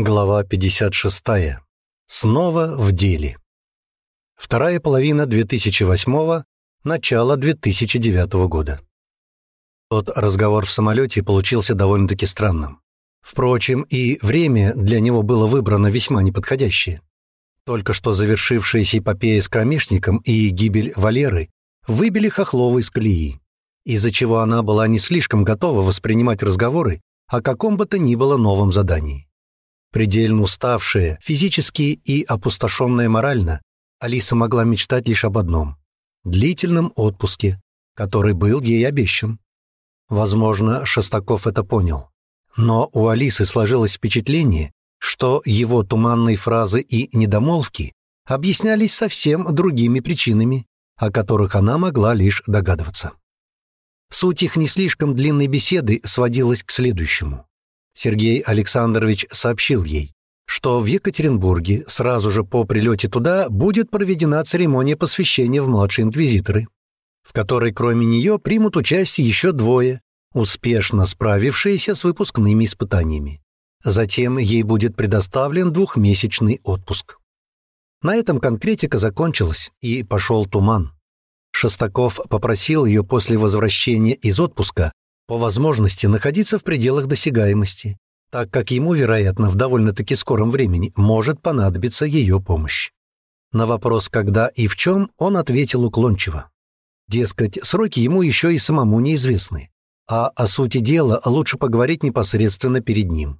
Глава 56. Снова в деле. Вторая половина 2008 начало 2009 года. Тот разговор в самолете получился довольно-таки странным. Впрочем, и время для него было выбрано весьма неподходящее. Только что завершившаяся эпопея с кромешником и гибель Валеры выбили Хохлова из колеи, из-за чего она была не слишком готова воспринимать разговоры о каком бы то ни было новом задании. Предельно уставшая, физически и опустошенная морально, Алиса могла мечтать лишь об одном — длительном отпуске, который был ей обещан. Возможно, Шестаков это понял. Но у Алисы сложилось впечатление, что его туманные фразы и недомолвки объяснялись совсем другими причинами, о которых она могла лишь догадываться. Суть их не слишком длинной беседы сводилась к следующему. Сергей Александрович сообщил ей, что в Екатеринбурге сразу же по прилете туда будет проведена церемония посвящения в младшие инквизиторы, в которой кроме нее примут участие еще двое, успешно справившиеся с выпускными испытаниями. Затем ей будет предоставлен двухмесячный отпуск. На этом конкретика закончилась, и пошел туман. Шестаков попросил ее после возвращения из отпуска по возможности находиться в пределах досягаемости, так как ему, вероятно, в довольно-таки скором времени может понадобиться ее помощь. На вопрос «когда и в чем» он ответил уклончиво. Дескать, сроки ему еще и самому неизвестны, а о сути дела лучше поговорить непосредственно перед ним.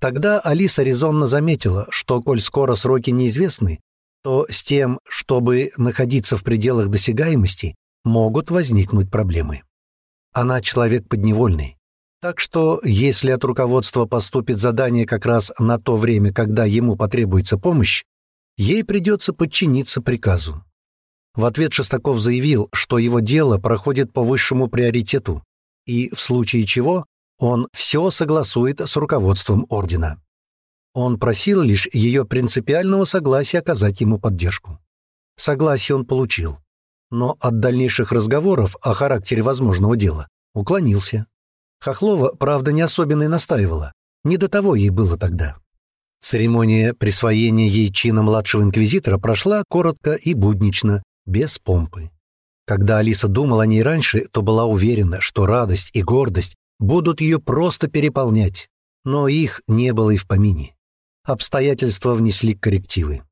Тогда Алиса резонно заметила, что, коль скоро сроки неизвестны, то с тем, чтобы находиться в пределах досягаемости, могут возникнуть проблемы. Она человек подневольный. Так что, если от руководства поступит задание как раз на то время, когда ему потребуется помощь, ей придется подчиниться приказу. В ответ Шестаков заявил, что его дело проходит по высшему приоритету, и в случае чего он все согласует с руководством ордена. Он просил лишь ее принципиального согласия оказать ему поддержку. Согласие он получил но от дальнейших разговоров о характере возможного дела уклонился. Хохлова, правда, не особенно и настаивала. Не до того ей было тогда. Церемония присвоения ей чина младшего инквизитора прошла коротко и буднично, без помпы. Когда Алиса думала о ней раньше, то была уверена, что радость и гордость будут ее просто переполнять, но их не было и в помине. Обстоятельства внесли коррективы.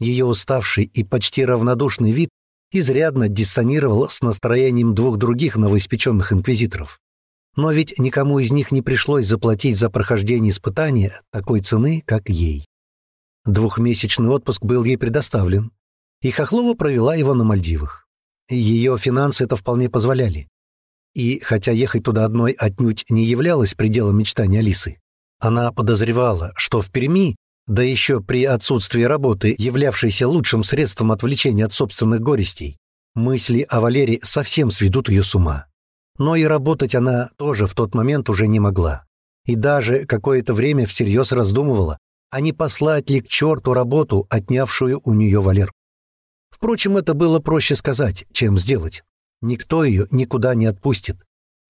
Ее уставший и почти равнодушный вид изрядно диссонировал с настроением двух других новоиспеченных инквизиторов. Но ведь никому из них не пришлось заплатить за прохождение испытания такой цены, как ей. Двухмесячный отпуск был ей предоставлен, и Хохлова провела его на Мальдивах. Ее финансы это вполне позволяли. И хотя ехать туда одной отнюдь не являлось пределом мечтания Алисы, она подозревала, что в Перми да еще при отсутствии работы, являвшейся лучшим средством отвлечения от собственных горестей, мысли о Валере совсем сведут ее с ума. Но и работать она тоже в тот момент уже не могла. И даже какое-то время всерьез раздумывала, а не послать ли к черту работу, отнявшую у нее Валерку. Впрочем, это было проще сказать, чем сделать. Никто ее никуда не отпустит.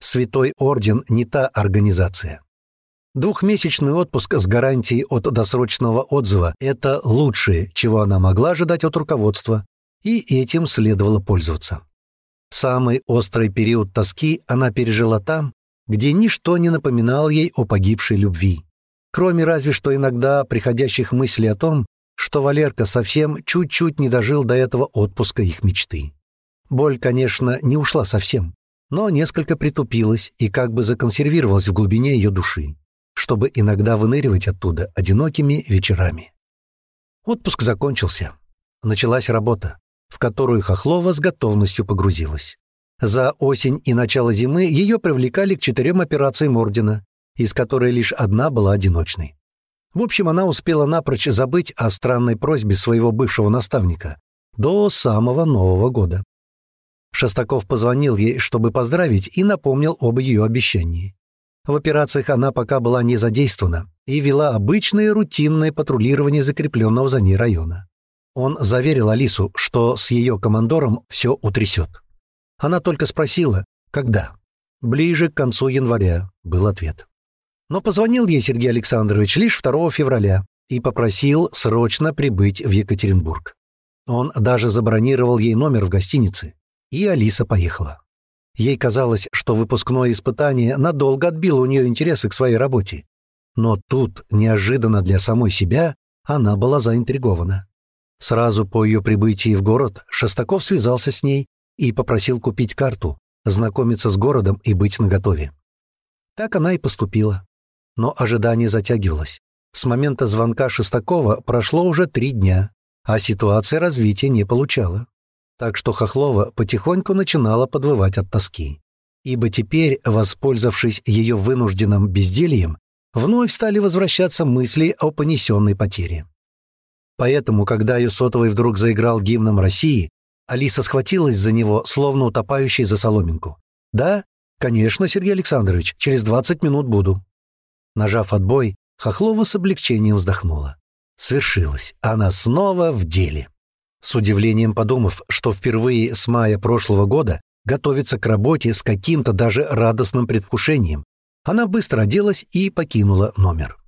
Святой Орден не та организация. Двухмесячный отпуск с гарантией от досрочного отзыва – это лучшее, чего она могла ожидать от руководства, и этим следовало пользоваться. Самый острый период тоски она пережила там, где ничто не напоминало ей о погибшей любви, кроме разве что иногда приходящих мыслей о том, что Валерка совсем чуть-чуть не дожил до этого отпуска их мечты. Боль, конечно, не ушла совсем, но несколько притупилась и как бы законсервировалась в глубине ее души чтобы иногда выныривать оттуда одинокими вечерами. Отпуск закончился. Началась работа, в которую Хохлова с готовностью погрузилась. За осень и начало зимы ее привлекали к четырем операциям Ордена, из которой лишь одна была одиночной. В общем, она успела напрочь забыть о странной просьбе своего бывшего наставника до самого Нового года. Шестаков позвонил ей, чтобы поздравить, и напомнил об ее обещании. В операциях она пока была не задействована и вела обычное рутинное патрулирование закрепленного за ней района. Он заверил Алису, что с ее командором все утрясет. Она только спросила, когда. Ближе к концу января был ответ. Но позвонил ей Сергей Александрович лишь 2 февраля и попросил срочно прибыть в Екатеринбург. Он даже забронировал ей номер в гостинице, и Алиса поехала. Ей казалось, что выпускное испытание надолго отбило у нее интересы к своей работе. Но тут, неожиданно для самой себя, она была заинтригована. Сразу по ее прибытии в город Шестаков связался с ней и попросил купить карту, знакомиться с городом и быть наготове. Так она и поступила. Но ожидание затягивалось. С момента звонка Шестакова прошло уже три дня, а ситуация развития не получала. Так что Хохлова потихоньку начинала подвывать от тоски. Ибо теперь, воспользовавшись ее вынужденным бездельем, вновь стали возвращаться мысли о понесенной потере. Поэтому, когда ее сотовый вдруг заиграл гимном России, Алиса схватилась за него, словно утопающий за соломинку. «Да, конечно, Сергей Александрович, через 20 минут буду». Нажав отбой, Хохлова с облегчением вздохнула. Свершилось, она снова в деле. С удивлением подумав, что впервые с мая прошлого года готовится к работе с каким-то даже радостным предвкушением, она быстро оделась и покинула номер.